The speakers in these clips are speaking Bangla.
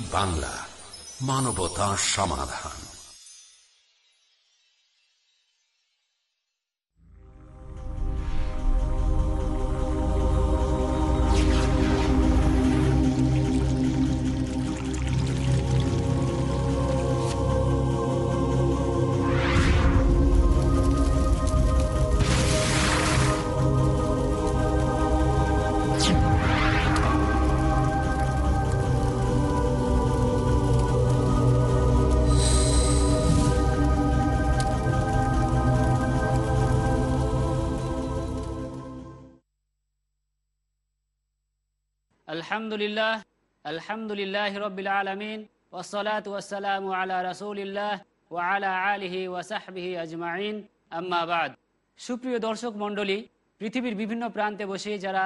বাংলা মানবতা সমাধান। আলহামদুলিল্লাহ আলহামদুলিল্লাহ রবিল আলমিন ওসলাত ওসালাম আলা রসুলিল্লাহ ও আলা আলিহি ওয়াসাহবিহি আজমাইন। আম্মাবাদ সুপ্রিয় দর্শক মণ্ডলী, পৃথিবীর বিভিন্ন প্রান্তে বসে যারা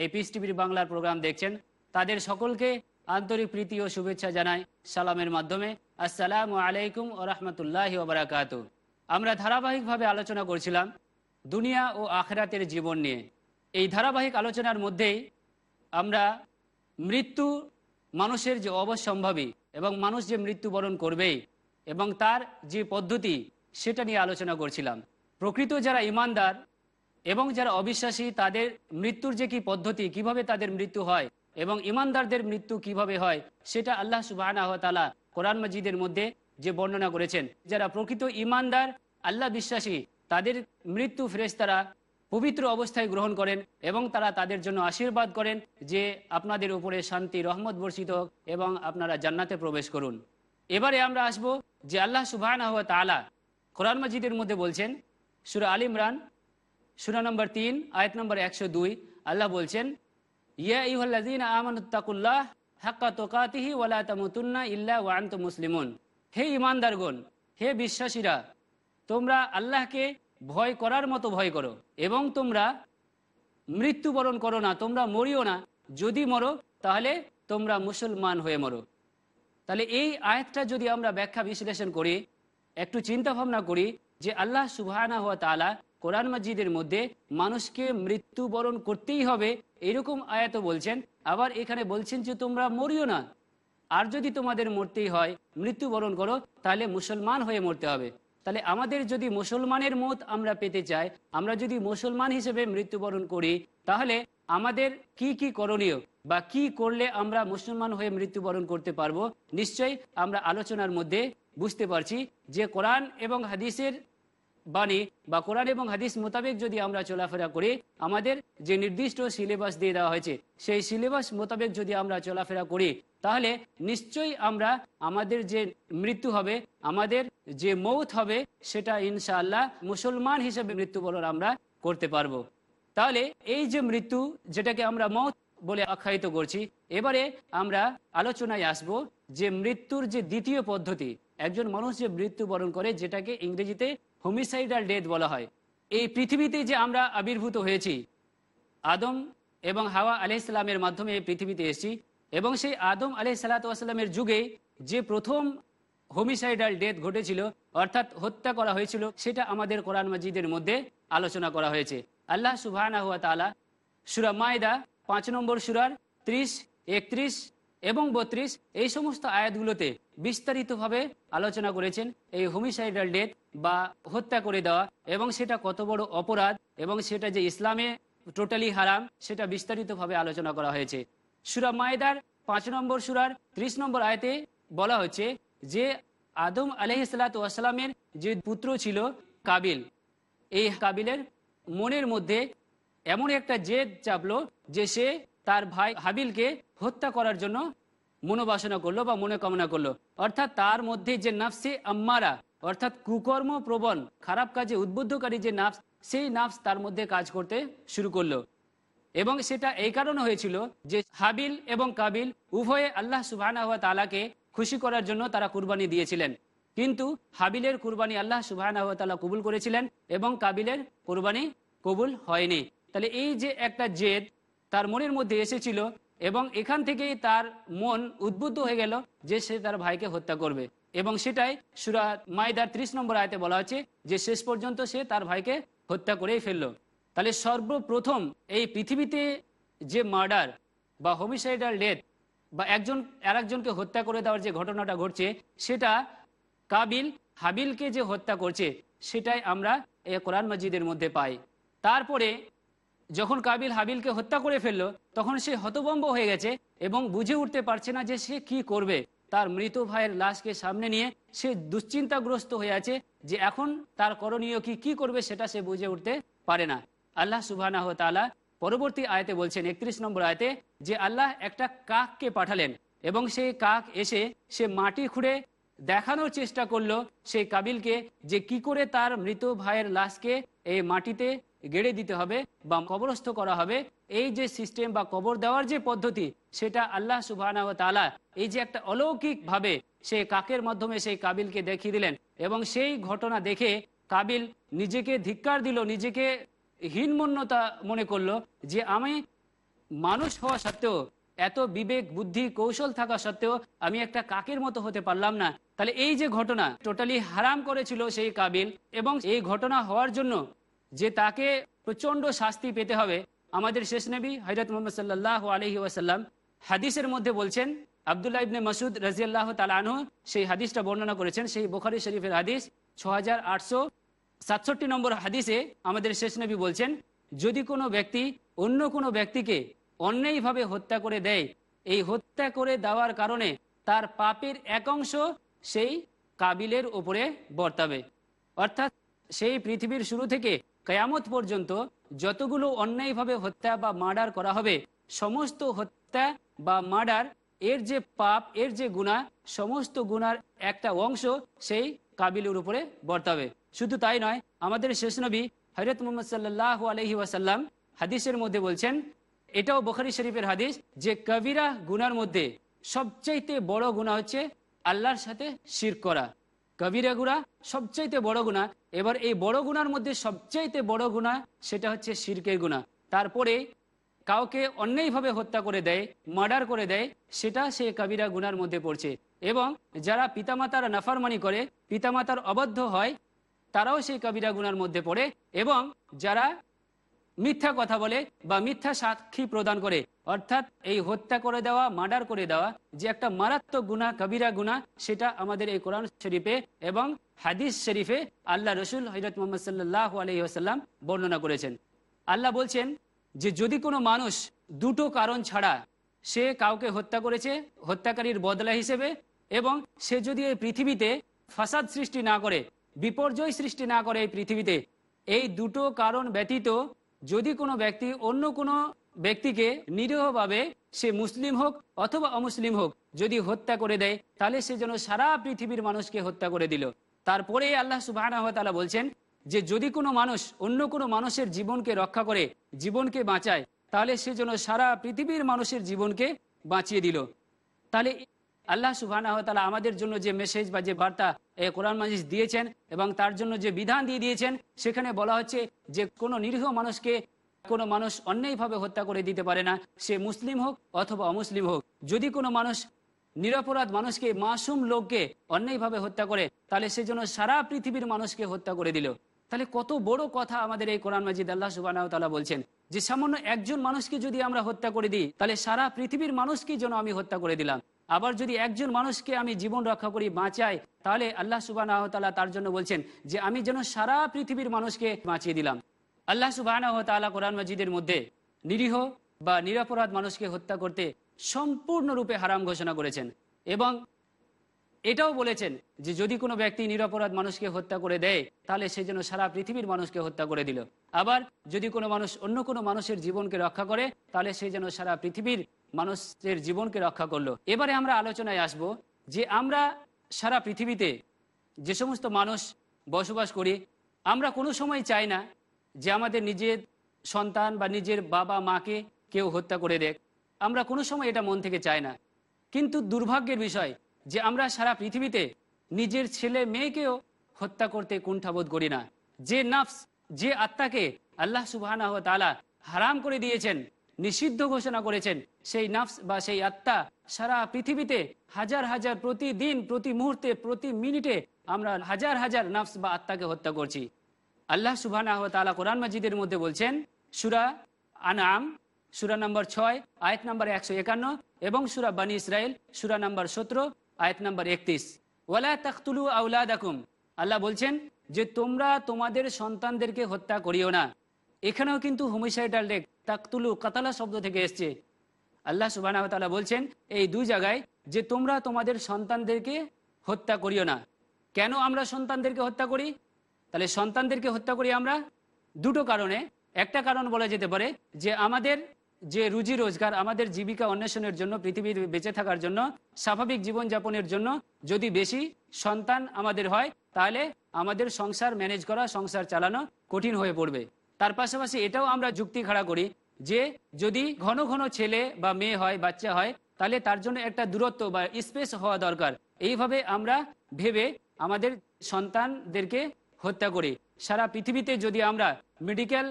এই পিস টিভির বাংলার প্রোগ্রাম দেখছেন, তাদের সকলকে আন্তরিক প্রীতি ও শুভেচ্ছা জানাই সালামের মাধ্যমে। আসসালামু আলাইকুম ও রহমতুল্লাহ ওবরাকাত আমরা ধারাবাহিকভাবে আলোচনা করছিলাম দুনিয়া ও আখরাতের জীবন নিয়ে। এই ধারাবাহিক আলোচনার মধ্যেই আমরা মৃত্যু মানুষের যে অবশ্যম্ভাবী এবং মানুষ যে মৃত্যুবরণ করবেই এবং তার যে পদ্ধতি সেটা নিয়ে আলোচনা করছিলাম। প্রকৃত যারা ইমানদার এবং যারা অবিশ্বাসী, তাদের মৃত্যুর যে কি পদ্ধতি, কীভাবে তাদের মৃত্যু হয় এবং ইমানদারদের মৃত্যু কীভাবে হয়, সেটা আল্লাহ সুবাহ কোরআন মজিদের মধ্যে যে বর্ণনা করেছেন। যারা প্রকৃত ইমানদার, আল্লাহ বিশ্বাসী, তাদের মৃত্যু ফেরেস্তারা পবিত্র অবস্থায় গ্রহণ করেন এবং তারা তাদের জন্য আশীর্বাদ করেন যে আপনাদের উপরে শান্তি, রহমত বর্ষিত হোক এবং আপনারা জান্নাতে প্রবেশ করুন। এবারে আমরা আসব যে আল্লাহ সুবাহ তালা কোরআন মজিদের মধ্যে বলছেন, সুরা আল ইমরান, সুরা নম্বর তিন, আয়ত নম্বর একশো দুই, আল্লাহ বলছেন, ইয়া আমানুত্তাকুল্লাহ হাক্কা তোকাতিহি ওয়ালা তামুতুন্না ইল্লা ওয়ান্ত মুসলিমুন। হে ইমানদারগণ হে বিশ্বাসীরা, তোমরা আল্লাহকে ভয় করার মতো ভয় করো। এবং তোমরা মৃত্যুবরণ করো না, তোমরা মরিও না। যদি মরো, তাহলে তোমরা মুসলমান হয়ে মরো। তাহলে এই আয়াতটা যদি আমরা ব্যাখ্যা বিশ্লেষণ করি, একটু চিন্তা ভাবনা করি যে আল্লাহ সুবাহানা হওয়া তালা কোরআন মসজিদের মধ্যে মানুষকে মৃত্যুবরণ করতেই হবে এরকম আয়াত বলছেন। আবার এখানে বলছেন যে তোমরা মরিও না। আর যদি তোমাদের মরতেই হয়, মৃত্যুবরণ করো, তাহলে মুসলমান হয়ে মরতে হবে। তাহলে আমাদের যদি মুসলমানের মত আমরা পেতে চাই, আমরা যদি মুসলমান হিসেবে মৃত্যুবরণ করি, তাহলে আমাদের কি কি করণীয় বা কি করলে আমরা মুসলমান হয়ে মৃত্যুবরণ করতে পারব, নিশ্চয়ই আমরা আলোচনার মধ্যে বুঝতে পারছি যে কোরআন এবং হাদিসের বাণী বা কোরআন এবং হাদিস মোতাবেক যদি আমরা চলাফেরা করি, আমাদের যে নির্দিষ্ট সিলেবাস দিয়ে দেওয়া হয়েছে, সেই সিলেবাস মোতাবেক যদি আমরা চলাফেরা করি তাহলে নিশ্চয়ই আমরা আমাদের যে মৃত্যু হবে, আমাদের যে মৌত হবে, সেটা ইনশাআল্লাহ মুসলমান হিসেবে মৃত্যুবরণ আমরা করতে পারব। তাহলে এই যে মৃত্যু, যেটাকে আমরা মৌত বলে আখ্যায়িত করছি, এবারে আমরা আলোচনায় আসব যে মৃত্যুর যে দ্বিতীয় পদ্ধতি, একজন মানুষ যে মৃত্যুবরণ করে, যেটাকে ইংরেজিতে হোমিসাইডাল ডেথ বলা হয়। এই পৃথিবীতে যে আমরা আবির্ভূত হয়েছি, আদম এবং হাওয়া আলি ইসলামের মাধ্যমে এই পৃথিবীতে এসেছি এবং সেই আদম আলি সাল্লাতামের যুগে যে প্রথম হোমিসাইডাল ডেথ ঘটেছিল, অর্থাৎ হত্যা করা হয়েছিল, সেটা আমাদের কোরআন মজিদের মধ্যে আলোচনা করা হয়েছে। আল্লাহ সুবাহ সুরা মায়দা, পাঁচ নম্বর সুরার ত্রিশ, একত্রিশ এবং বত্রিশ, এই সমস্ত আয়াতগুলোতে বিস্তারিতভাবে আলোচনা করেছেন এই হোমিসাইডাল ডেথ বা হত্যা করে দেওয়া এবং সেটা কত বড় অপরাধ এবং সেটা যে ইসলামে টোটালি হারাম, সেটা বিস্তারিতভাবে আলোচনা করা হয়েছে। সুরা মায়েদার পাঁচ নম্বর সুরার ত্রিশ নম্বর আয়তে বলা হচ্ছে যে আদম আলহিসাল্লামের যে পুত্র ছিল কাবিল, এই কাবিলের মনের মধ্যে এমন একটা জেদ চাপলো যে সে তার ভাই হাবিলকে হত্যা করার জন্য মনোবাসনা করল বা মনে কামনা করল। অর্থাৎ তার মধ্যে যে নাফসে আম্মারা, অর্থাৎ কুকর্ম প্রবণ, খারাপ কাজে উদ্বুদ্ধকারী যে নাফস, সেই নাফস তার মধ্যে কাজ করতে শুরু করল। এবং সেটা এই কারণে হয়েছিল যে হাবিল এবং কাবিল উভয়ে আল্লাহ সুবাহ তালাকে খুশি করার জন্য তারা কুরবানি দিয়েছিলেন। কিন্তু হাবিলের কুরবানি আল্লাহ সুবাহ কবুল করেছিলেন এবং কাবিলের কুরবানি কবুল হয়নি। তাহলে এই যে একটা জেদ তার মনের মধ্যে এসেছিল এবং এখান থেকেই তার মন উদ্বুদ্ধ হয়ে গেল যে সে তার ভাইকে হত্যা করবে। এবং সেটাই সুরা মাইদার ত্রিশ নম্বর আয়তে বলা হচ্ছে যে শেষ পর্যন্ত সে তার ভাইকে হত্যা করেই ফেলল। তাহলে সর্বপ্রথম এই পৃথিবীতে যে মার্ডার বা হোমিসাইডাল ডেথ বা একজন আর একজনকে হত্যা করে দেওয়ার যে ঘটনাটা ঘটছে, সেটা কাবিল হাবিলকে যে হত্যা করছে, সেটাই আমরা এ কোরআন মসজিদের মধ্যে পাই। তারপরে যখন কাবিল হাবিলকে হত্যা করে ফেলল, তখন সে হতবম্ব হয়ে গেছে এবং বুঝে উঠতে পারছে না যে সে কি করবে। তার মৃত ভাইয়ের লাশকে সামনে নিয়ে সে দুশ্চিন্তাগ্রস্ত হয়ে আছে যে এখন তার করণীয় কি কি করবে সেটা সে বুঝে উঠতে পারে না। আল্লাহ সুবাহ তালা পরবর্তী আয়তে বলছেন, একত্রিশ নম্বর আয়তে, যে আল্লাহ একটা কাককে পাঠালেন এবং সেই কাক এসে সে মাটি খুঁড়ে দেখানোর চেষ্টা করল সেই কাবিলকে যে কি করে তার মৃত ভাইয়ের লাশকে এই মাটিতে গেড়ে দিতে হবে বা কবরস্থ করা হবে। এই যে সিস্টেম বা কবর দেওয়ার যে পদ্ধতি, সেটা আল্লাহ সুবাহ তালা এই যে একটা অলৌকিক ভাবে সেই কাকের মাধ্যমে সেই কাবিলকে দেখিয়ে দিলেন এবং সেই ঘটনা দেখে কাবিল নিজেকে ধিক্কার দিল, নিজেকে হীনমন্যতা মনে করল যে আমি মানুষ হওয়া সত্ত্বেও, এত বিবেক, বুদ্ধি, কৌশল থাকা সত্ত্বেও আমি একটা কাকের মতো হতে পারলাম না। তাহলে এই যে ঘটনা টোটালি হারাম করেছিল সেই কাবিল এবং এই ঘটনা হওয়ার জন্য যে তাকে প্রচণ্ড শাস্তি পেতে হবে, আমাদের শেষ নবী হজরত মোহাম্মদ সাল্লাহ আলহি ওয়াসাল্লাম হাদিসের মধ্যে বলছেন, আবদুল্লাহ ইবনে মাসুদ রাজিয়াল্লাহ তালানহ সেই হাদিসটা বর্ণনা করেছেন, সেই বোখারি শরীফের হাদিস ছ সাতষট্টি নম্বর হাদিসে আমাদের শেষ নবী বলছেন, যদি কোনো ব্যক্তি অন্য কোনো ব্যক্তিকে অন্যায়ভাবে হত্যা করে দেয়, এই হত্যা করে দেওয়ার কারণে তার পাপের এক অংশ সেই কাবিলের ওপরে বর্তাবে। অর্থাৎ সেই পৃথিবীর শুরু থেকে কেয়ামত পর্যন্ত যতগুলো অন্যায়ভাবে হত্যা বা মার্ডার করা হবে, সমস্ত হত্যা বা মার্ডার, এর যে পাপ, এর যে গুণা সমস্ত গুনার একটা অংশ সেই কাবিলের উপরে বর্তাবে। শুধু তাই নয়, আমাদের শেষ নবী হজরত মোহাম্মদ সাল্লাহ আলহি ওয়াসাল্লাম হাদিসের মধ্যে বলছেন, এটাও বখারি শরীফের হাদিস যে কবিরা গুনার মধ্যে সবচাইতে বড় গুণা হচ্ছে আল্লাহর সাথে শির করা। কবিরা গুণা সবচাইতে বড় গুণা এবার এই বড় গুণার মধ্যে সবচাইতে বড় গুণা সেটা হচ্ছে শিরকের গুণা তারপরে কাউকে অন্যায়ভাবে হত্যা করে দেয়, মার্ডার করে দেয়, সেটা সে কবিরা গুনার মধ্যে পড়ছে। এবং যারা পিতামাতার নাফারমানি করে, পিতামাতার অবদ্ধ হয় তারাও সেই কবিরা গুনার মধ্যে পড়ে এবং যারা মিথ্যা কথা বলে বা মিথ্যা সাক্ষী প্রদান করে, অর্থাৎ এই হত্যা করে দেওয়া, মার্ডার করে দেওয়া যে একটা মারাত্মক গুণা, কবিরা গুণা, সেটা আমাদের এই কোরআন শরীফে এবং হাদিস শরীফে আল্লাহ রসুল হজরত মোহাম্মদ সাল্লাহ আলহিহাসাল্লাম বর্ণনা করেছেন। আল্লাহ বলছেন যে যদি কোনো মানুষ দুটো কারণ ছাড়া সে কাউকে হত্যা করেছে, হত্যাকারীর বদলা হিসেবে এবং সে যদি এই পৃথিবীতে ফাসাদ সৃষ্টি না করে বিপর্যয় সৃষ্টি না করে এই পৃথিবীতে। এই দুটো কারণ ব্যতীত যদি কোনো ব্যক্তি অন্য কোনো ব্যক্তিকে নিরীহভাবে সে মুসলিম হোক অথবা অমুসলিম হোক যদি হত্যা করে দেয়, তাহলে সে যেন সারা পৃথিবীর মানুষকে হত্যা করে দিল। তারপরে আল্লাহ সুবাহ বলছেন যে, যদি কোনো মানুষ অন্য কোনো মানুষের জীবনকে রক্ষা করে, জীবনকে বাঁচায়, তাহলে সে যেন সারা পৃথিবীর মানুষের জীবনকে বাঁচিয়ে দিল। তাহলে আল্লাহ সুবাহ আমাদের জন্য যে মেসেজ বা যে বার্তা কোরআন মাজিজ দিয়েছেন এবং তার জন্য যে বিধান দিয়ে দিয়েছেন, সেখানে বলা হচ্ছে যে কোনো নিরীহ মানুষকে কোনো মানুষ অন্যায়ভাবে হত্যা করে দিতে পারে না, সে মুসলিম হোক অথবা অমুসলিম হোক। যদি কোনো মানুষ নিরপরাধ মানুষকে, মাসুম লোককে অন্যায়ভাবে হত্যা করে, তাহলে সে জন্য সারা পৃথিবীর মানুষকে হত্যা করে দিল। তাহলে কত বড় কথা আমাদের এই কোরআন মাজিদ আল্লাহ সুবাহ বলছেন যে সামান্য একজন মানুষকে যদি আমরা হত্যা করে দিই, তাহলে সারা পৃথিবীর মানুষকে যেন আমি হত্যা করে দিলাম। আবার যদি একজন মানুষকে আমি জীবন রক্ষা করি, বাঁচাই, তাহলে আল্লাহ সুবাহ তার জন্য বলছেন যে আমি যেন সারা পৃথিবীর মানুষকে বাঁচিয়ে দিলাম। আল্লাহ সুবাহ কোরআন মজিদের মধ্যে নিরীহ বা নিরাপরাধ মানুষকে হত্যা করতে সম্পূর্ণরূপে হারাম ঘোষণা করেছেন এবং এটাও বলেছেন যে যদি কোনো ব্যক্তি নিরাপরাধ মানুষকে হত্যা করে দেয়, তাহলে সে যেন সারা পৃথিবীর মানুষকে হত্যা করে দিল। আবার যদি কোনো মানুষ অন্য কোনো মানুষের জীবনকে রক্ষা করে, তাহলে সে যেন সারা পৃথিবীর মানুষের জীবনকে রক্ষা করল। এবারে আমরা আলোচনায় আসব যে আমরা সারা পৃথিবীতে যে সমস্ত মানুষ বসবাস করি, আমরা কোনো সময় চাই না যে আমাদের নিজের সন্তান বা নিজের বাবা মাকে কেউ হত্যা করে দেখ। আমরা কোনো সময় এটা মন থেকে চাই না। কিন্তু দুর্ভাগ্যের বিষয় যে আমরা সারা পৃথিবীতে নিজের ছেলে মেয়েকেও হত্যা করতে কুণ্ঠাবোধ করি না। যে নাফস, যে আত্মাকে আল্লাহ সুবাহ হারাম করে দিয়েছেন, নিষিদ্ধ ঘোষণা করেছেন, সেই নাফস বা সেই আত্মা সারা পৃথিবীতে হাজার হাজার প্রতিদিন, প্রতি মুহূর্তে, প্রতি মিনিটে আমরা হাজার হাজার নাফস বা আত্মাকে হত্যা করছি। আল্লাহ সুবাহ কোরআন মাজিদের মধ্যে বলছেন, সুরা আনাম সুরা নম্বর ছয়, আয়াত নম্বর একশো একান্ন এবং সুরা বানী ইসরায়েল সুরা নম্বর সতেরো আয়াত নম্বর একত্রিশ। ওয়ালা তাকতুলু আউলাদাকুম আল্লাহ বলছেন যে, তোমরা তোমাদের সন্তানদেরকে হত্যা করিও না। এখানেও কিন্তু হোমিসাইডাল রেক তাকতুলু কাতালা শব্দ থেকে এসছে। আল্লাহ সুবাহ বলছেন এই দুই জায়গায় যে, তোমরা তোমাদের সন্তানদেরকে হত্যা করিও না। কেন আমরা সন্তানদেরকে হত্যা করি? তাহলে সন্তানদেরকে হত্যা করি আমরা দুটো কারণে। একটা কারণ বলা যেতে পারে যে, আমাদের যে রুজি রোজগার আমাদের জীবিকা অন্বেষণের জন্য, পৃথিবীর বেঁচে থাকার জন্য, স্বাভাবিক জীবনযাপনের জন্য যদি বেশি সন্তান আমাদের হয়, তাহলে আমাদের সংসার ম্যানেজ করা, সংসার চালানো কঠিন হয়ে পড়বে। তার পাশাপাশি এটাও আমরা যুক্তি খাড়া করি যে, যদি ঘন ঘন ছেলে বা মেয়ে হয়, বাচ্চা হয়, তাহলে তার জন্য একটা দূরত্ব বা স্পেস হওয়া দরকার। এইভাবে আমরা ভেবে আমাদের সন্তানদেরকে হত্যা করি। সারা পৃথিবীতে যদি আমরা মেডিকেল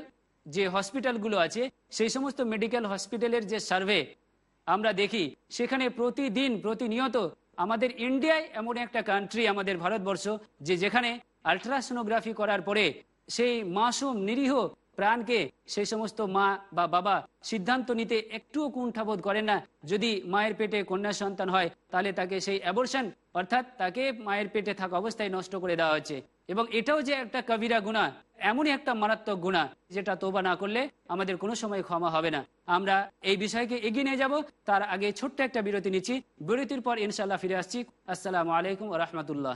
যে হসপিটালগুলো আছে, সেই সমস্ত মেডিকেল হসপিটালের যে সার্ভে আমরা দেখি, সেখানে প্রতিদিন প্রতিনিয়ত আমাদের ইন্ডিয়ায় এমন একটা কান্ট্রি আমাদের ভারতবর্ষ, যে যেখানে আলট্রাসোনোগ্রাফি করার পরে সেই মাসুম নিরীহ প্রাণকে সেই সমস্ত মা বা বাবা সিদ্ধান্ত নিতে একটুও কুণ্ঠাবোধ করেন না। যদি মায়ের পেটে কন্যা সন্তান হয়, তাহলে তাকে সেই অ্যাবর্শন অর্থাৎ তাকে মায়ের পেটে থাকা অবস্থায় নষ্ট করে দেওয়া হচ্ছে। এবং এটাও যে একটা কবিরা গুণা এমনই একটা মারাত্মক গুণা যেটা তোবা না করলে আমাদের কোনো সময় ক্ষমা হবে না। আমরা এই বিষয়কে এগিয়ে নিয়ে যাব। তার আগে ছোট্ট একটা বিরতি নিচ্ছি। বিরতির পর ইনশাল্লাহ ফিরে আসছি। আসসালামু আলাইকুম রহমতুল্লাহ।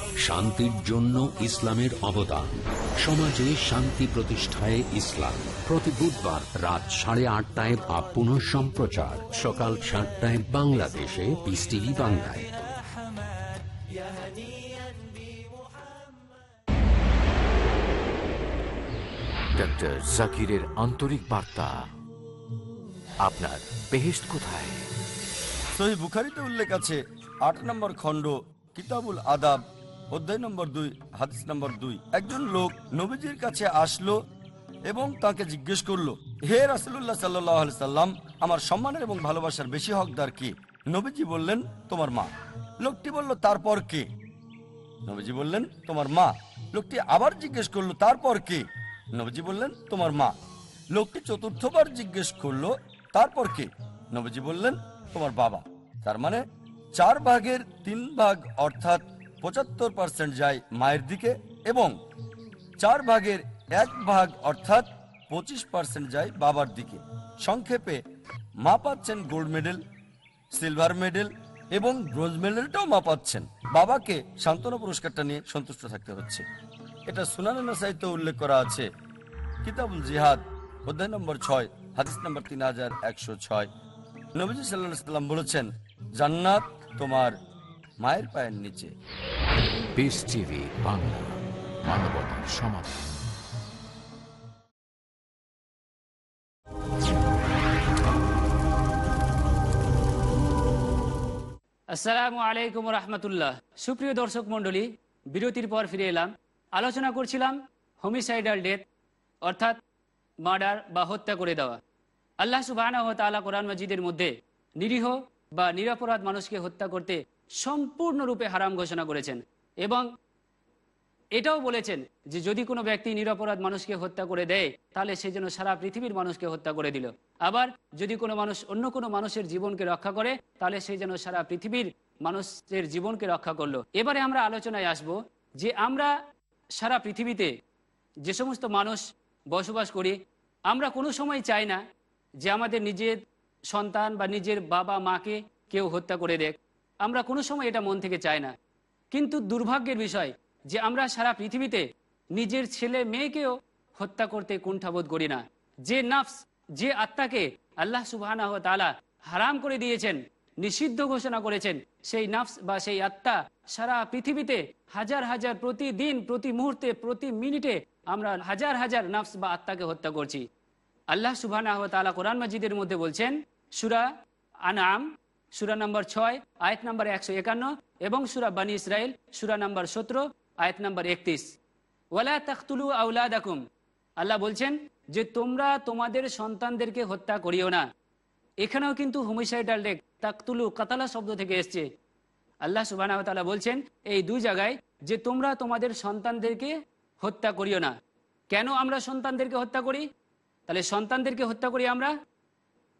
শান্তির জন্য ইসলামের অবদান। সমাজে শান্তি প্রতিষ্ঠায় ইসলাম। প্রতি বুধবার রাত সাড়ে আটটায় বা পুনঃ সম্প্রচার। সকাল সাতটায় বাংলাদেশে পিস টিভি বাংলায়। ডক্টর জাকিরের আন্তরিক বার্তা। আপনার বেহেস্ট কোথায়? সহি বুখারিতে উল্লেখ আছে আট নম্বর খণ্ড কিতাবুল আদাব। অধ্যায় নম্বর দুই, হাদিস নম্বর দুই। একজন লোক নবীজির কাছে আসলো এবং তাকে জিজ্ঞেস করল, হে রাসুল্লাহ সাল্লাহ সাল্লাম, আমার সম্মানের এবং ভালোবাসার বেশি হকদার কে? নবীজি বললেন, তোমার মা। লোকটি বলল, তারপর কে? নবীজি বললেন, তোমার মা। লোকটি আবার জিজ্ঞেস করল, তারপর কে? নবীজি বললেন, তোমার মা। লোকটি চতুর্থবার জিজ্ঞেস করল, তারপর কে? নবীজি বললেন, তোমার বাবা। তার মানে চার ভাগের তিন ভাগ অর্থাৎ পঁচাত্তর পার্সেন্ট যায় মায়ের দিকে এবং চার ভাগের এক ভাগ অর্থাৎ পঁচিশ পার্সেন্ট যায় বাবার দিকে। সংক্ষেপে, মা পাচ্ছেন গোল্ড মেডেল সিলভার মেডেল এবং ব্রোঞ্জ মেডেলটাও মা পাচ্ছেন। বাবাকে সান্ত্বনা পুরস্কারটা নিয়ে সন্তুষ্ট থাকতে হচ্ছে। এটা সুনানা সাহিত্য উল্লেখ করা আছে। কিতাবুল জিহাদ, অধ্যায় নম্বর ছয়, হাদিস নম্বর তিন হাজার একশো ছয়। নবীজি সাল্লাহ সাল্লাম বলেছেন, জান্নাত তোমার মায়ের পায়ের নিচে। টিভি বাংলা। মানবতার সমাধান। আসসালামু আলাইকুম রহমতুল্লাহ। সুপ্রিয় দর্শক মণ্ডলী বিরতির পর ফিরে এলাম। আলোচনা করছিলাম হোমিসাইডাল ডেথ অর্থাৎ মার্ডার বা হত্যা করে দেওয়া। আল্লাহ সুবাহ তালা কোরআন মজিদের মধ্যে নিরীহ বা নিরপরাধ মানুষকে হত্যা করতে সম্পূর্ণরূপে হারাম ঘোষণা করেছেন। এবং এটাও বলেছেন যে যদি কোনো ব্যক্তি নিরপরাধ মানুষকে হত্যা করে দেয়, তাহলে সে যেন সারা পৃথিবীর মানুষকে হত্যা করে দিল। আবার যদি কোনো মানুষ অন্য কোনো মানুষের জীবনকে রক্ষা করে, তাহলে সে যেন সারা পৃথিবীর মানুষের জীবনকে রক্ষা করল। এবারে আমরা আলোচনায় আসব যে আমরা সারা পৃথিবীতে যে সমস্ত মানুষ বসবাস করি, আমরা কোনো সময় চাই না যে আমাদের নিজের সন্তান বা নিজের বাবা মাকে কেউ হত্যা করে দেখ। আমরা কোনো সময় এটা মন থেকে চাই না। কিন্তু দুর্ভাগ্যের বিষয় যে আমরা সারা পৃথিবীতে নিজের ছেলে মেয়েকেও হত্যা করতে কুণ্ঠাবোধ করি না। যে নাফস, যে আত্মাকে আল্লাহ সুবাহ তালা হারাম করে দিয়েছেন, নিষিদ্ধ ঘোষণা করেছেন, সেই নাফস বা সেই আত্মা সারা পৃথিবীতে হাজার হাজার প্রতিদিন, প্রতি মুহূর্তে, প্রতি মিনিটে আমরা হাজার হাজার নাফস বা আত্মাকে হত্যা করছি। আল্লাহ সুবাহ কোরআন মজিদের মধ্যে বলছেন, সুরা আনাম সুরা নম্বর ছয়, আয়াত নম্বর একশো একান্ন এবং সুরা বানী ইসরায়েল সুরা নম্বর সতেরো, আয়াত নম্বর একত্রিশ। ওয়ালা তখতুলু আউলা আউলাদ আল্লাহ বলছেন যে, তোমরা তোমাদের সন্তানদেরকে হত্যা করিও না। এখানেও কিন্তু হোমিসাইডাল রেক তাকতুলু কাতালা শব্দ থেকে এসছে। আল্লাহ সুবাহ বলছেন এই দুই জায়গায় যে, তোমরা তোমাদের সন্তানদেরকে হত্যা করিও না। কেন আমরা সন্তানদেরকে হত্যা করি? তাহলে সন্তানদেরকে হত্যা করি আমরা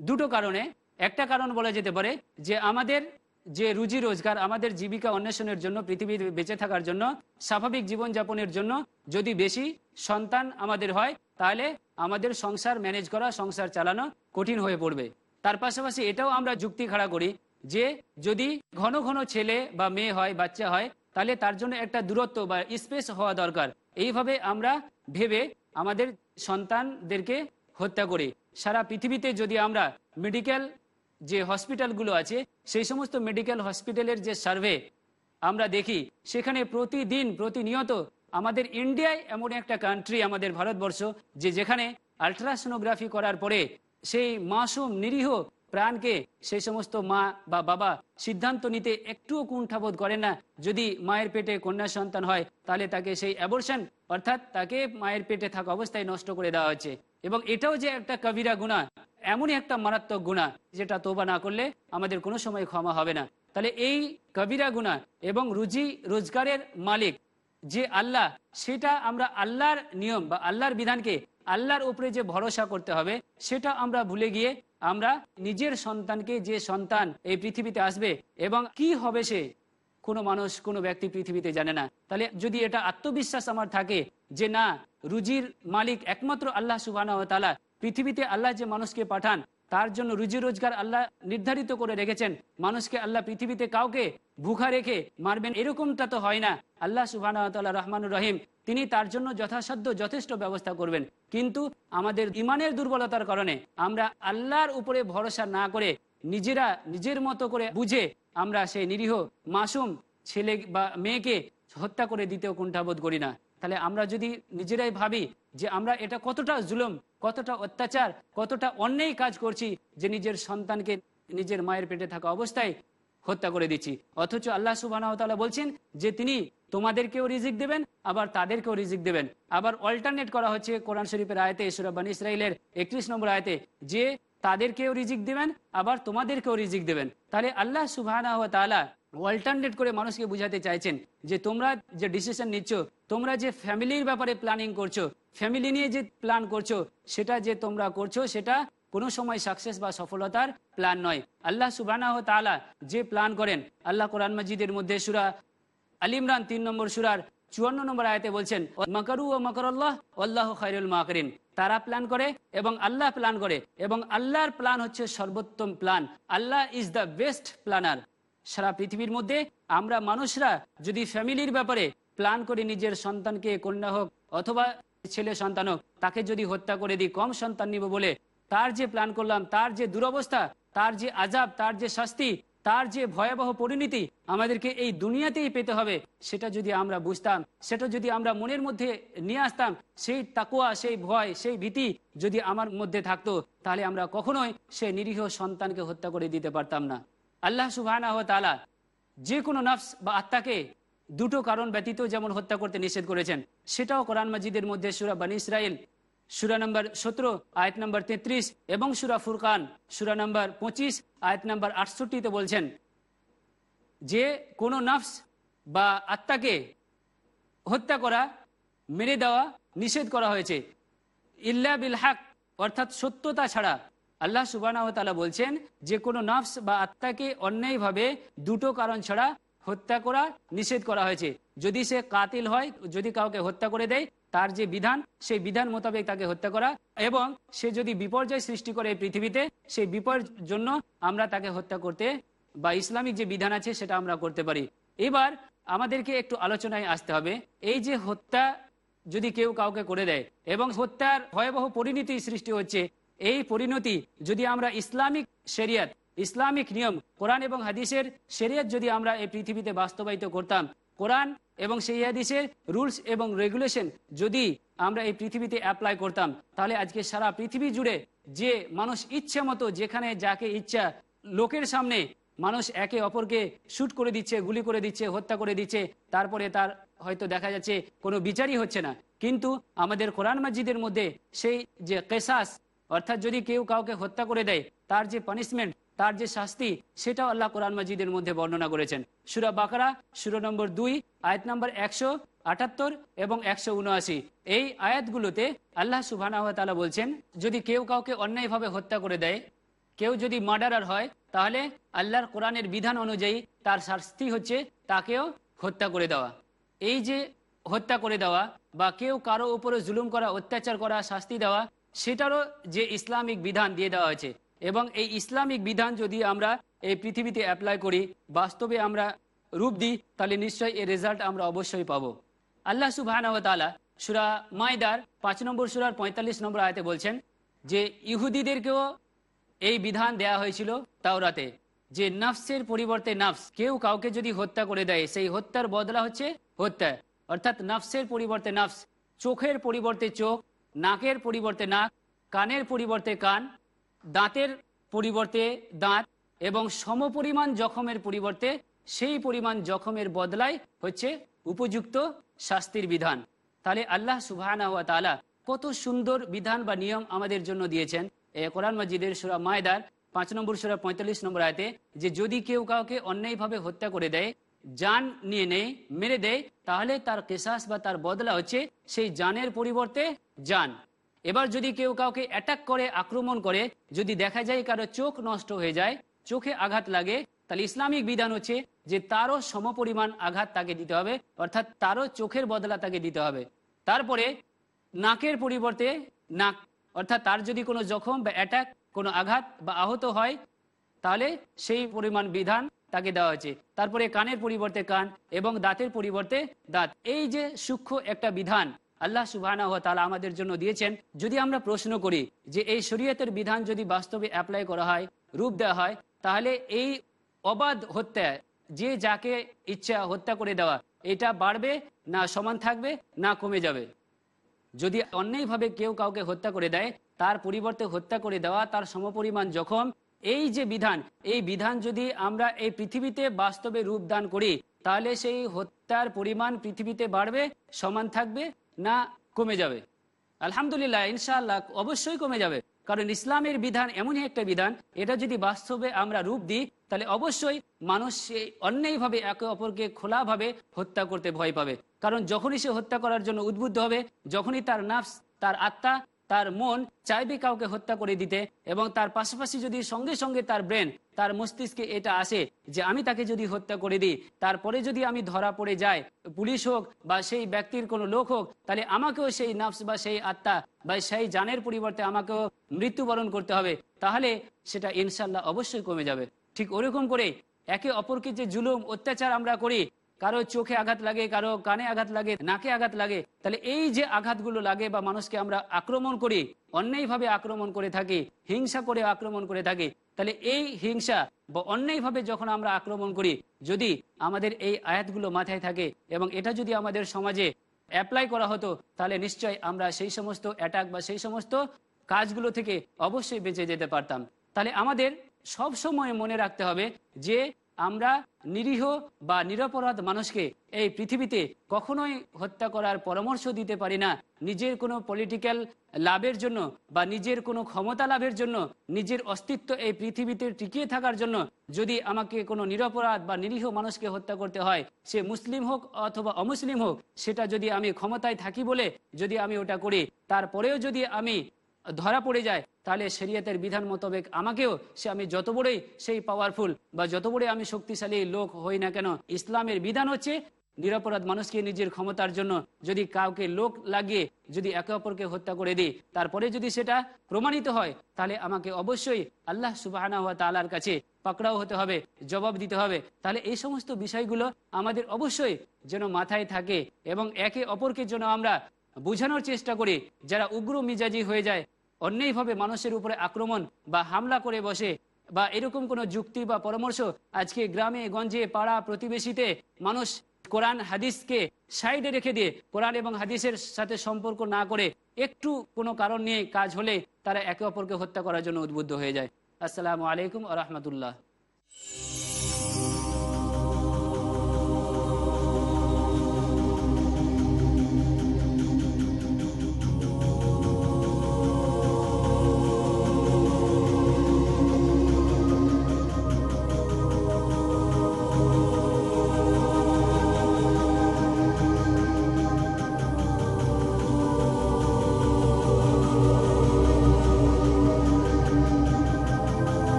দুটো কারণে। একটা কারণ বলা যেতে পারে যে আমাদের যে রুজি রোজগার, আমাদের জীবিকা অন্বেষণের জন্য পৃথিবীতে বেঁচে থাকার জন্য, স্বাভাবিক জীবনযাপনের জন্য যদি বেশি সন্তান আমাদের হয়, তাহলে আমাদের সংসার ম্যানেজ করা, সংসার চালানো কঠিন হয়ে পড়বে। তার পাশাপাশি এটাও আমরা যুক্তি খাড়া করি যে যদি ঘন ঘন ছেলে বা মেয়ে হয়, বাচ্চা হয়, তাহলে তার জন্য একটা দূরত্ব বা স্পেস হওয়া দরকার। এইভাবে আমরা ভেবে আমাদের সন্তানদেরকে হত্যা করি। সারা পৃথিবীতে যদি আমরা মেডিকেল যে হসপিটালগুলো আছে, সেই সমস্ত মেডিকেল হসপিটালের যে সার্ভে আমরা দেখি, সেখানে প্রতিদিন প্রতিনিয়ত আমাদের ইন্ডিয়ায় এমন একটা কান্ট্রি আমাদের ভারতবর্ষ, যে যেখানে আলট্রাসোনোগ্রাফি করার পরে সেই মাসুম নিরীহ প্রাণকে সেই সমস্ত মা বা বাবা সিদ্ধান্ত নিতে একটুও কুণ্ঠাবোধ করেন না। যদি মায়ের পেটে কন্যা সন্তান হয়, তাহলে তাকে সেই অ্যাবর্শন অর্থাৎ তাকে মায়ের পেটে থাকা অবস্থায় নষ্ট করে দেওয়া হচ্ছে। এবং এটাও যে একটা কবিরা গুণা, এমনই একটা মারাত্মক গুণা যেটা তোবা না করলে আমাদের কোনো সময় ক্ষমা হবে না। তাহলে এই কবিরা গুণা এবং রুজি রোজগারের মালিক যে আল্লাহ, সেটা আমরা আল্লাহর নিয়ম বা আল্লাহর বিধানকে আল্লাহর উপরে যে ভরসা করতে হবে, সেটা আমরা ভুলে গিয়ে আমরা নিজের সন্তানকে যে সন্তান এই পৃথিবীতে আসবে এবং কি হবে সে, কোনো মানুষ, কোনো ব্যক্তি পৃথিবীতে জানে না। তাহলে যদি এটা আত্মবিশ্বাস আমার থাকে যে না রুজির মালিক একমাত্র আল্লাহ সুবাহ পৃথিবীতে আল্লাহ যে মানুষকে পাঠান, তার জন্য রুজি রোজগার আল্লাহ নির্ধারিত করে রেখেছেন। মানুষকে আল্লাহ পৃথিবীতে কাউকে ভুখা রেখে মারবেন এরকমটা তো হয় না। আল্লাহ সুবাহ রহমানুর রহিম, তিনি তার জন্য যথাসাধ্য, যথেষ্ট ব্যবস্থা করবেন। কিন্তু আমাদের ইমানের দুর্বলতার কারণে আমরা আল্লাহর উপরে ভরসা না করে নিজেরা নিজের মতো করে বুঝে আমরা সেই নিরীহ মাসুম ছেলে বা মেয়েকে হত্যা করে দিতেও কুণ্ঠাবোধ করি না। তাহলে আমরা যদি নিজেরাই ভাবি যে আমরা এটা কতটা জুলুম, কতটা অত্যাচার, কতটা অন্যায় কাজ করছি যে নিজের সন্তানকে নিজের মায়ের পেটে থাকা অবস্থায় হত্যা করে দিচ্ছি। অথচ আল্লাহ সুবাহ বলছেন যে তিনি তোমাদেরকেও রিজিক দেবেন, আবার তাদেরকেও রিজিক দেবেন। আবার অল্টারনেট করা হচ্ছে কোরআন শরীফের আয়তে সুরাবান ইসরায়েলের একত্রিশ নম্বর আয়তে যে তাদেরকেও রিজিক দেবেন, আবার তোমাদেরকেও রিজিক দেবেন। তাহলে আল্লাহ সুবাহ তালা অল্টারনেট করে মানুষকে বুঝাতে চাইছেন যে তোমরা যে ডিসিশন নিচ্ছ, তোমরা যে ফ্যামিলির ব্যাপারে প্ল্যানিং করছ ফ্যামিলি নিয়ে যে প্ল্যান করছ, সেটা যে তোমরা করছ, সেটা কোনো সময় সাকসেস বা সফলতার প্ল্যান নয়। আল্লাহ সুবাহ তালা যে প্ল্যান করেন, আল্লাহ কোরআন মজিদের মধ্যে সুরা আল ইমরান তিন নম্বর সুরার চুয়ান্ন নম্বর আয়তে বলছেন, মাকারু ও মাকরল্লাহ আল্লাহ খাইরুল মাকরিন। তারা প্ল্যান করে এবং আল্লাহ প্ল্যান করে এবং আল্লাহর প্ল্যান হচ্ছে সর্বোত্তম plan Allah is the best planner সারা পৃথিবীর মধ্যে আমরা মানুষরা যদি ফ্যামিলির ব্যাপারে প্ল্যান করে নিজের সন্তানকে কন্যা হোক অথবা ছেলে সন্তান হোক, তাকে যদি হত্যা করে দিই, কম সন্তান নিব বলে তার যে প্ল্যান করলাম, তার যে দুরবস্থা, তার যে আজাব তার যে শাস্তি, তার যে ভয়াবহ পরিণতি আমাদেরকে এই দুনিয়াতেই পেতে হবে, সেটা যদি আমরা বুঝতাম, সেটা যদি আমরা মনের মধ্যে নিয়ে আসতাম, সেই তাকুয়া, সেই ভয়, সেই ভীতি যদি আমার মধ্যে থাকতো, তাহলে আমরা কখনোই সে নিরীহ সন্তানকে হত্যা করে দিতে পারতাম না। আল্লাহ সুবাহ যে কোনো নফস বা আত্মাকে দুটো কারণ ব্যতীত যেমন হত্যা করতে নিষেধ করেছেন, সেটাও কোরআন মাজিদের মধ্যে সুরা বানী ইসরায়েল সুরা নম্বর সতেরো, আয়ত নম্বর তেত্রিশ এবং সুরা ফুরকান, সুরা নম্বর পঁচিশ, আয়ত নম্বর আটষট্টিতে বলছেন, যে কোনো নফস বা আত্মাকে হত্যা করা, মেরে দেওয়া নিষেধ করা হয়েছে। ইল্লা বিল হাক, অর্থাৎ সত্যতা ছাড়া আল্লাহ তালা বলছেন, যে কোনো নফস বা আত্মাকে অন্যায়ভাবে দুটো কারণ ছাড়া হত্যা করা নিষেধ করা হয়েছে। যদি সে কাতিল হয়, যদি কাউকে হত্যা করে দেয়, তার যে বিধান, সেই বিধান মোতাবেক তাকে হত্যা করা এবং সে যদি বিপর্যয় সৃষ্টি করে এই পৃথিবীতে, সেই বিপর্যয়ের জন্য আমরা তাকে হত্যা করতে বা ইসলামিক যে বিধান আছে, সেটা আমরা করতে পারি। এবার আমাদেরকে একটু আলোচনায় আসতে হবে। এই যে হত্যা যদি কেউ কাউকে করে দেয় এবং হত্যার ভয়াবহ পরিণতি সৃষ্টি হচ্ছে এই পরিণতি যদি আমরা ইসলামিক শরিয়ত, ইসলামিক নিয়ম, কোরআন এবং হাদিসের শরিয়ত যদি আমরা এই পৃথিবীতে বাস্তবায়িত করতাম, কোরআন এবং সেই হাদিসের রুলস এবং রেগুলেশন যদি আমরা এই পৃথিবীতে অ্যাপ্লাই করতাম, তাহলে আজকে সারা পৃথিবী জুড়ে যে মানুষ ইচ্ছা মতো যেখানে যাকে ইচ্ছা লোকের সামনে মানুষ একে অপরকে শুট করে দিচ্ছে, গুলি করে দিচ্ছে, হত্যা করে দিচ্ছে, তারপরে তার হয়তো দেখা যাচ্ছে কোনো বিচারই হচ্ছে না। কিন্তু আমাদের কোরআন মাজিদের মধ্যে সেই যে কেসাস অর্থাৎ যদি কেউ কাউকে হত্যা করে দেয়, তার যে পানিশমেন্ট তার যে শাস্তি, সেটাও আল্লাহ কোরআন মাজিদের মধ্যে বর্ণনা করেছেন। সুরা বাকারা, সুরা নম্বর দুই, আয়াত নম্বর একশো আটাত্তর এবং একশো উনআশি। এই আয়াতগুলোতে আল্লাহ সুবাহ বলছেন, যদি কেউ কাউকে অন্যায়ভাবে হত্যা করে দেয়, কেউ যদি মার্ডারার হয়, তাহলে আল্লাহর কোরআনের বিধান অনুযায়ী তার শাস্তি হচ্ছে তাকেও হত্যা করে দেওয়া। এই যে হত্যা করে দেওয়া বা কেউ কারও উপরে জুলুম করা, অত্যাচার করা, শাস্তি দেওয়া সেটারও যে ইসলামিক বিধান দিয়ে দেওয়া হয়েছে। এবং এই ইসলামিক বিধান যদি আমরা এই পৃথিবীতে অ্যাপ্লাই করি, বাস্তবে আমরা রূপ দিই, তাহলে নিশ্চয়ই এর রেজাল্ট আমরা অবশ্যই পাবো। আল্লাহ সুবাহ সুরা মায়দার পাঁচ নম্বর সুরার পঁয়তাল্লিশ নম্বর আয়তে বলছেন যে, ইহুদিদেরকেও এই বিধান দেয়া হয়েছিল তাওরাতে যে, নফসের পরিবর্তে নফস, কেউ কাউকে যদি হত্যা করে দেয়, সেই হত্যার বদলা হচ্ছে হত্যা। অর্থাৎ নফসের পরিবর্তে নফস, চোখের পরিবর্তে চোখ নাকের পরিবর্তে নাক, কানের পরিবর্তে কান, দাঁতের পরিবর্তে দাঁত এবং সমপরিমাণ জখমের পরিবর্তে সেই পরিমাণ জখমের বদলায় হচ্ছে উপযুক্ত শাস্তির বিধান। তাহলে আল্লাহ সুবাহ কত সুন্দর বিধান বা নিয়ম আমাদের জন্য দিয়েছেন। কোরআন মজিদের সুরা মায়দার পাঁচ নম্বর সুরা পঁয়তাল্লিশ নম্বর আয়তে যে যদি কেউ কাউকে অন্যায়ভাবে হত্যা করে দেয় জান নিয়ে নেয় মেরে দেয়, তাহলে তার কেসাস বা তার বদলা হচ্ছে সেই জানের পরিবর্তে জান। এবার যদি কেউ কাউকে অ্যাটাক করে, আক্রমণ করে, যদি দেখা যায় কারও চোখ নষ্ট হয়ে যায়, চোখে আঘাত লাগে, তাহলে ইসলামিক বিধান হচ্ছে যে তারও সমপরিমাণ আঘাত তাকে দিতে হবে, অর্থাৎ তারও চোখের বদলা তাকে দিতে হবে। তারপরে নাকের পরিবর্তে নাক, অর্থাৎ তার যদি কোনো জখম বা অ্যাটাক কোনো আঘাত বা আহত হয়, তাহলে সেই পরিমাণ বিধান তাকে দেওয়া হয়েছে। তারপরে কানের পরিবর্তে কান এবং দাঁতের পরিবর্তে দাঁত। এই যে সূক্ষ্ম একটা বিধান আল্লাহ সুবাহ তালা আমাদের জন্য দিয়েছেন, যদি আমরা প্রশ্ন করি যে এই শরীয়তের বিধান যদি বাস্তবে অ্যাপ্লাই করা হয়, রূপ দেওয়া হয়, তাহলে এই অবাধ হত্যা, যে যাকে ইচ্ছা হত্যা করে দেওয়া, এটা বাড়বে না সমান থাকবে না কমে যাবে? যদি অন্যায়ভাবে কেউ কাউকে হত্যা করে দেয়, তার পরিবর্তে হত্যা করে দেওয়া, তার সমপরিমাণ জখম এই যে বিধান, এই বিধান যদি আমরা এই পৃথিবীতে বাস্তবে রূপ দান করি, তাহলে সেই হত্যার পরিমাণ পৃথিবীতে বাড়বে, সমান থাকবে না কমে যাবে? আলহামদুলিল্লাহ, ইনশাআল্লাহ অবশ্যই কমে যাবে। কারণ ইসলামের বিধান এমনই একটা বিধান, এটা যদি বাস্তবে আমরা রূপ দিই, তাহলে অবশ্যই মানুষ অন্যায়ভাবে একে অপরকে খোলাভাবে হত্যা করতে ভয় পাবে। কারণ যখনই সে হত্যা করার জন্য উদ্বুদ্ধ হবে, যখনই তার নাফস, তার আত্মা তার মন চাইবে কাউকে হত্যা করে দিতে এবং তার পাশাপাশি যদি সঙ্গে সঙ্গে তার ব্রেন, তার মস্তিষ্কে এটা আসে যে আমি তাকে যদি হত্যা করে দিই, তারপরে যদি আমি ধরা পড়ে যাই, পুলিশ হোক বা সেই ব্যক্তির কোনো লোক হোক, তাহলে আমাকেও সেই নাফস বা সেই আত্মা বা সেই জানের পরিবর্তে আমাকেও মৃত্যুবরণ করতে হবে। তাহলে সেটা ইনশাল্লাহ অবশ্যই কমে যাবে। ঠিক ওরকম করে একে অপরকে যে জুলুম, অত্যাচার আমরা করি কারও চোখে আঘাত লাগে, কারও কানে আঘাত লাগে, নাকে আঘাত লাগে, তাহলে এই যে আঘাতগুলো লাগে বা মানুষকে আমরা আক্রমণ করি, অন্যায়ভাবে আক্রমণ করে থাকি, হিংসা করে আক্রমণ করে থাকি, তাহলে এই হিংসা বা অন্যায়ভাবে যখন আমরা আক্রমণ করি, যদি আমাদের এই আয়াতগুলো মাথায় থাকে এবং এটা যদি আমাদের সমাজে অ্যাপ্লাই করা হতো, তাহলে নিশ্চয় আমরা সেই সমস্ত অ্যাটাক বা সেই সমস্ত কাজগুলো থেকে অবশ্যই বেঁচে যেতে পারতাম। তাহলে আমাদের সব সময় মনে রাখতে হবে যে আমরা নিরীহ বা নিরপরাধ মানুষকে এই পৃথিবীতে কখনোই হত্যা করার পরামর্শ দিতে পারি না। নিজের কোনো পলিটিক্যাল লাভের জন্য বা নিজের কোনো ক্ষমতা লাভের জন্য, নিজের অস্তিত্ব এই পৃথিবীতে টিকিয়ে থাকার জন্য যদি আমাকে কোনো নিরপরাধ বা নিরীহ মানুষকে হত্যা করতে হয়, সে মুসলিম হোক অথবা অমুসলিম হোক, সেটা যদি আমি ক্ষমতায় থাকি বলে যদি আমি ওটা করি, তারপরেও যদি আমি ধরা পড়ে যায় তাহলে শরীয়তের বিধান মোতাবেক আমাকেও সে আমি যত বড়ই সেই পাওয়ারফুল বা যত বড়ই আমি শক্তিশালী লোক হই না কেন, ইসলামের বিধান হচ্ছে নিরাপরাধ মানুষকে নিজের ক্ষমতার জন্য যদি কাউকে লোক লাগিয়ে যদি একে অপরকে হত্যা করে দিই, তারপরে যদি সেটা প্রমাণিত হয়, তাহলে আমাকে অবশ্যই আল্লাহ সুবাহানা হওয়া তালার কাছে পাকড়াও হতে হবে, জবাব দিতে হবে। তাহলে এই সমস্ত বিষয়গুলো আমাদের অবশ্যই যেন মাথায় থাকে এবং একে অপরকে যেন আমরা বোঝানোর চেষ্টা করি, যারা উগ্র মিজাজি হয়ে যায় অন্যায়ভাবে মানুষের উপরে আক্রমণ বা হামলা করে বসে বা এরকম কোনো যুক্তি বা পরামর্শ আজকে গ্রামে, গঞ্জে, পাড়া প্রতিবেশীতে মানুষ কোরআন, হাদিসকে সাইডে রেখে দিয়ে কোরআন এবং হাদিসের সাথে সম্পর্ক না করে একটু কোনো কারণ নিয়ে কাজ হলে তারা একে অপরকে হত্যা করার জন্য উদ্বুদ্ধ হয়ে যায়। আসসালামু আলাইকুম আ রহমতুল্লাহ।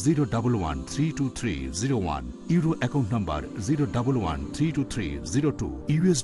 zero double one three two three zero one euro account number zero double one three two three zero two US